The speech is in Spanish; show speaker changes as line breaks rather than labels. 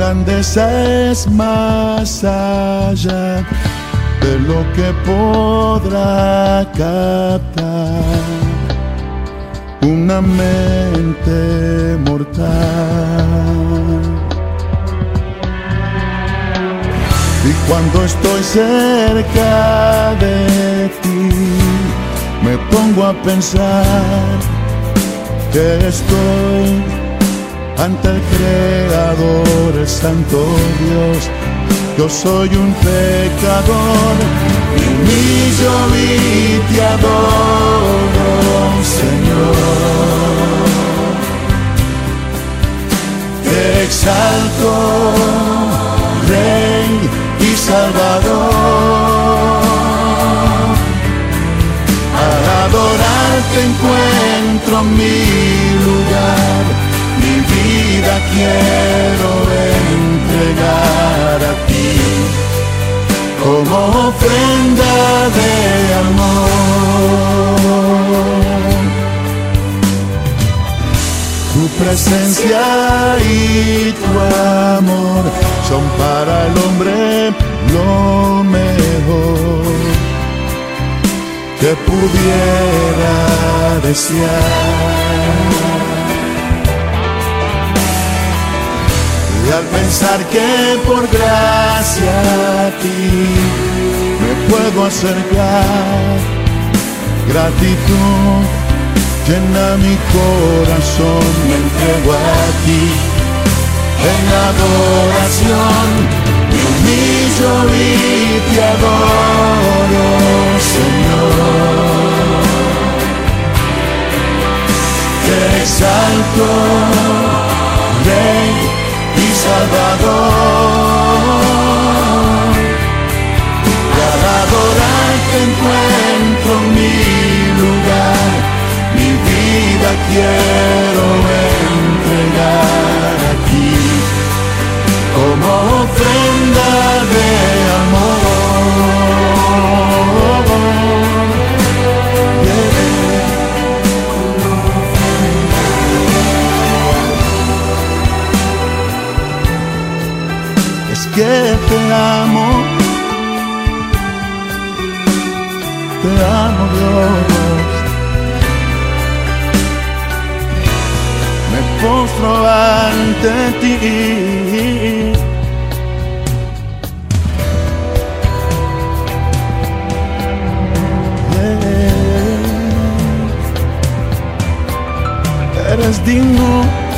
grandeza es más allá de lo que podrá captar una mente mortal. Y cuando estoy cerca de ti, me pongo a pensar que estoy ante el Creador, el Santo Dios. Yo soy un pecador, me humillo y te adoro, Señor. Quiero entregar a ti como ofrenda de amor. Tu presencia y tu amor son para el hombre lo mejor que pudiera desear. Y al pensar que por gracia a ti me puedo acercar, gratitud llena mi corazón, me entrego a ti. En adoración, me humillo y te adoro, Salvador. Que te amo, te amo Dios. Me postro ante ti. Yeah. Eres digno.